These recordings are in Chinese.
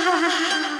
哈哈哈哈哈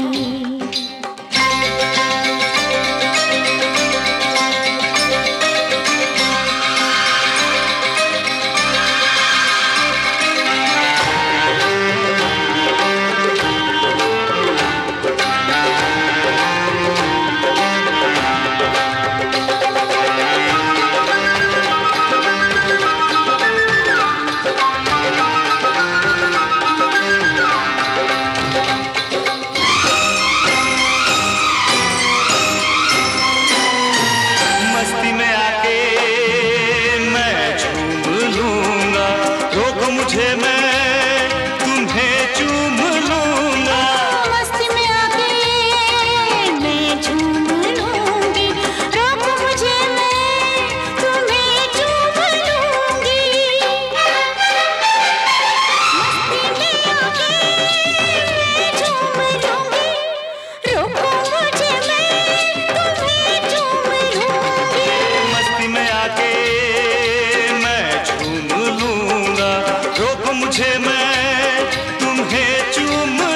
you move.